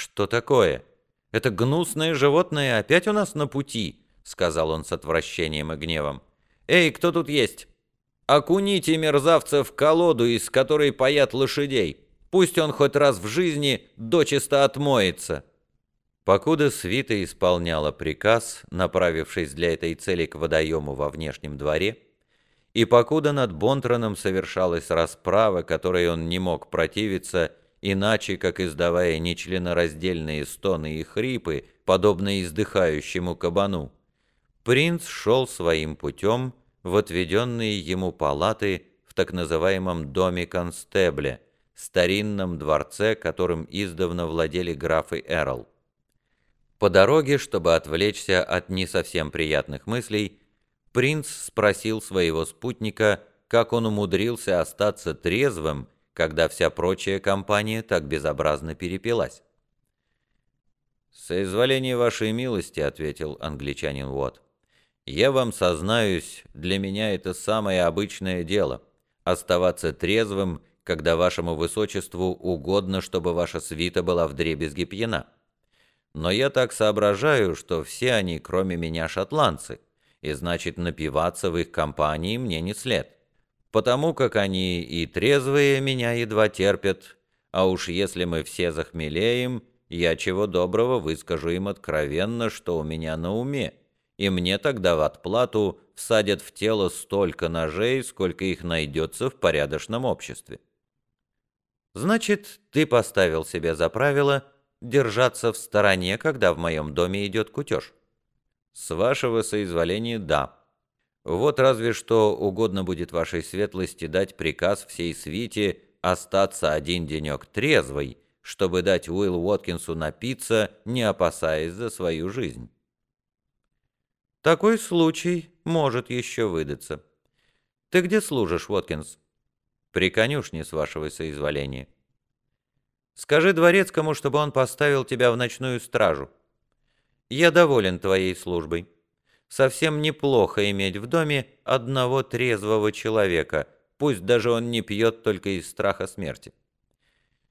«Что такое? Это гнусное животное опять у нас на пути?» — сказал он с отвращением и гневом. «Эй, кто тут есть? Окуните мерзавца в колоду, из которой паят лошадей. Пусть он хоть раз в жизни дочисто отмоется». Покуда свита исполняла приказ, направившись для этой цели к водоему во внешнем дворе, и покуда над Бонтроном совершалась расправа, которой он не мог противиться, иначе как издавая нечленораздельные стоны и хрипы, подобно издыхающему кабану, принц шел своим путем в отведенные ему палаты в так называемом доме констебля, старинном дворце, которым издавна владели графы Эрл. По дороге, чтобы отвлечься от не совсем приятных мыслей, принц спросил своего спутника, как он умудрился остаться трезвым, когда вся прочая компания так безобразно перепилась. «Соизволение вашей милости», — ответил англичанин Уотт. «Я вам сознаюсь, для меня это самое обычное дело — оставаться трезвым, когда вашему высочеству угодно, чтобы ваша свита была вдребезги пьяна. Но я так соображаю, что все они, кроме меня, шотландцы, и значит, напиваться в их компании мне не след» потому как они и трезвые меня едва терпят, а уж если мы все захмелеем, я чего доброго выскажу им откровенно, что у меня на уме, и мне тогда в отплату всадят в тело столько ножей, сколько их найдется в порядочном обществе. Значит, ты поставил себе за правило держаться в стороне, когда в моем доме идет кутеж? С вашего соизволения, да. Вот разве что угодно будет вашей светлости дать приказ всей свите остаться один денек трезвой, чтобы дать Уилл Уоткинсу напиться, не опасаясь за свою жизнь. Такой случай может еще выдаться. Ты где служишь, Уоткинс? При конюшне, с вашего соизволения. Скажи дворецкому, чтобы он поставил тебя в ночную стражу. Я доволен твоей службой совсем неплохо иметь в доме одного трезвого человека, пусть даже он не пьет только из страха смерти.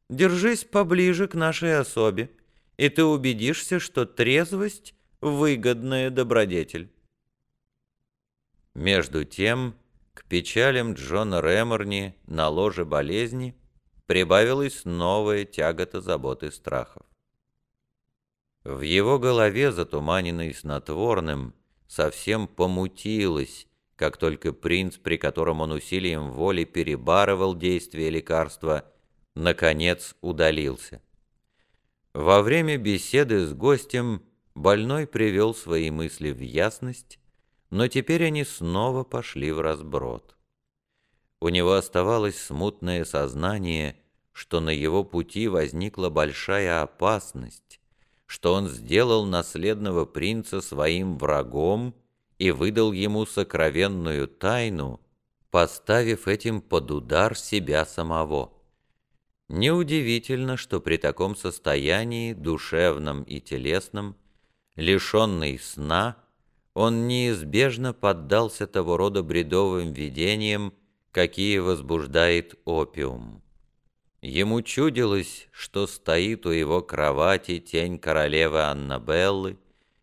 Держись поближе к нашей особе, и ты убедишься, что трезвость — выгодная добродетель. Между тем, к печалям Джона Реморни на ложе болезни прибавилась новая тягота заботы страхов. В его голове, затуманенной снотворным, совсем помутилась, как только принц, при котором он усилием воли перебарывал действие лекарства, наконец удалился. Во время беседы с гостем больной привел свои мысли в ясность, но теперь они снова пошли в разброд. У него оставалось смутное сознание, что на его пути возникла большая опасность, что он сделал наследного принца своим врагом и выдал ему сокровенную тайну, поставив этим под удар себя самого. Неудивительно, что при таком состоянии, душевном и телесном, лишенный сна, он неизбежно поддался того рода бредовым видениям, какие возбуждает опиум. Ему чудилось, что стоит у его кровати тень королевы Аннабеллы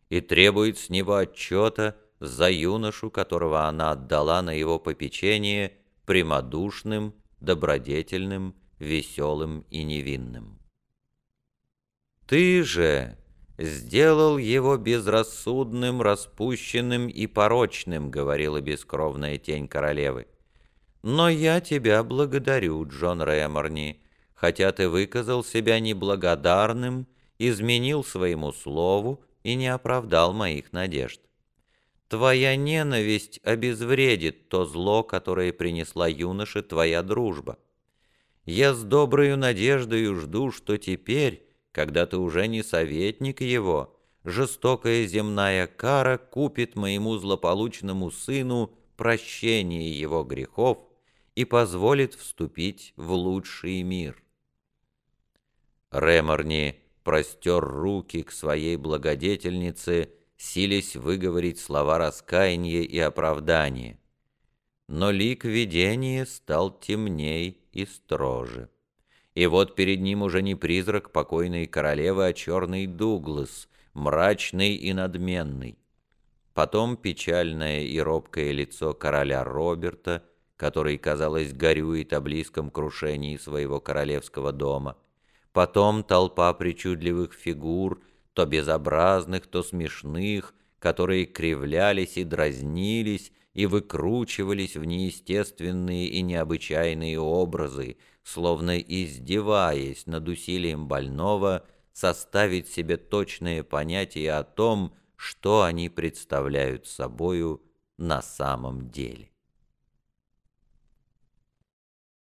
и требует с него отчета за юношу, которого она отдала на его попечение прямодушным, добродетельным, веселым и невинным. «Ты же сделал его безрассудным, распущенным и порочным», — говорила бескровная тень королевы. «Но я тебя благодарю, Джон Реморни, хотя ты выказал себя неблагодарным, изменил своему слову и не оправдал моих надежд. Твоя ненависть обезвредит то зло, которое принесла юноше твоя дружба. Я с доброю надеждою жду, что теперь, когда ты уже не советник его, жестокая земная кара купит моему злополучному сыну прощение его грехов и позволит вступить в лучший мир. Реморни простер руки к своей благодетельнице, силясь выговорить слова раскаяния и оправдания. Но лик видения стал темней и строже, И вот перед ним уже не призрак покойной королевы, а черный Дуглас, мрачный и надменный. Потом печальное и робкое лицо короля Роберта, который, казалось, горюет о близком крушении своего королевского дома. Потом толпа причудливых фигур, то безобразных, то смешных, которые кривлялись и дразнились, и выкручивались в неестественные и необычайные образы, словно издеваясь над усилием больного составить себе точное понятие о том, что они представляют собою на самом деле.